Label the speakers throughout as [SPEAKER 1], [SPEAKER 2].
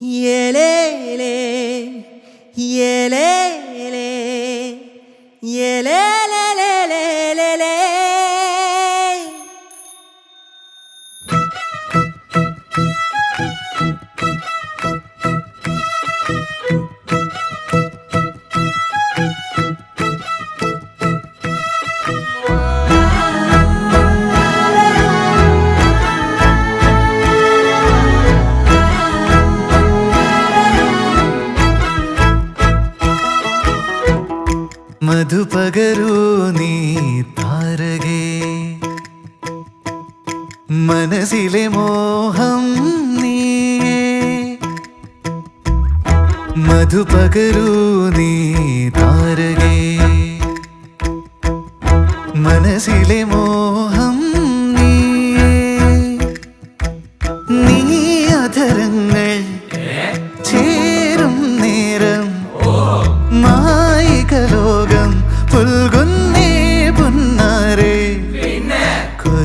[SPEAKER 1] 耶嘞
[SPEAKER 2] 嘞耶嘞嘞耶嘞 മധുപകരൂ നീ താരകേ. മനസ്സിലെ മോഹം നീയേ. മധുപകരൂ നീ താരകേ. മനസ്സിലെ മോഹം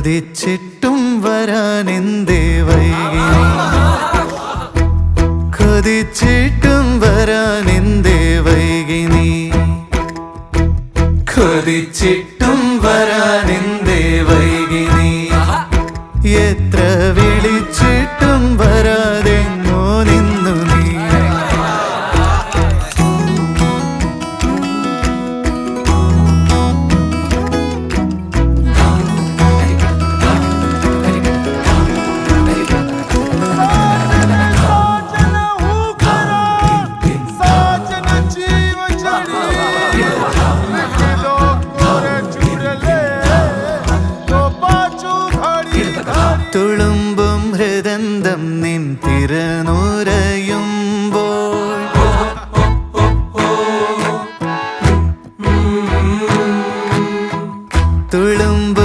[SPEAKER 2] കൊതിച്ചിട്ടും വരാൻ എന്തേ വൈകി? കൊതിച്ചിട്ടും വരാൻ എന്തേ വൈകി നീ? കൊതിച്ചിട്ടും വരാൻ എന്തേ വൈകി നീ? എത്ര വിളിച്ചിട്ടും നിൻ തിരനുരയുമ്പോൾ തുളുമ്പും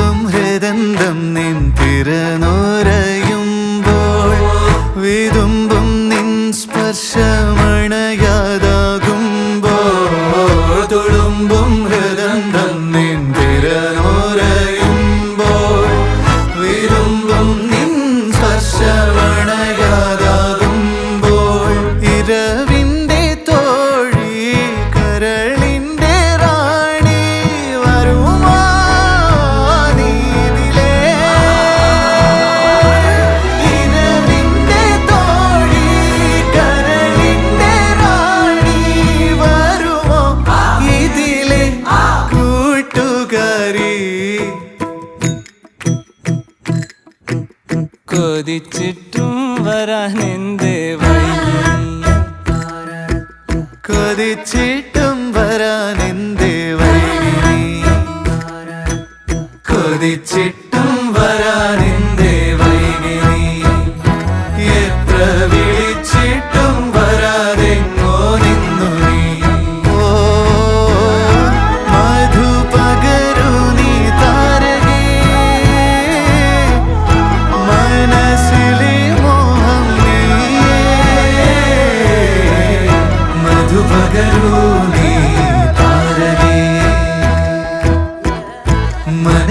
[SPEAKER 3] കൊതിച്ചിട്ടും വരാൻ എന്തേ വൈകി
[SPEAKER 2] കൊതിച്ചിട്ടും വരാൻ എന്തേ വൈകി കൊതിച്ചിട്ട്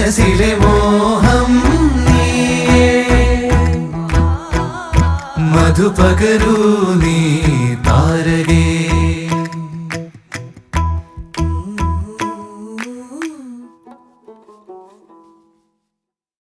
[SPEAKER 2] മനസ്സിലെ മോഹം മധു പകരൂ നീ താരകേ.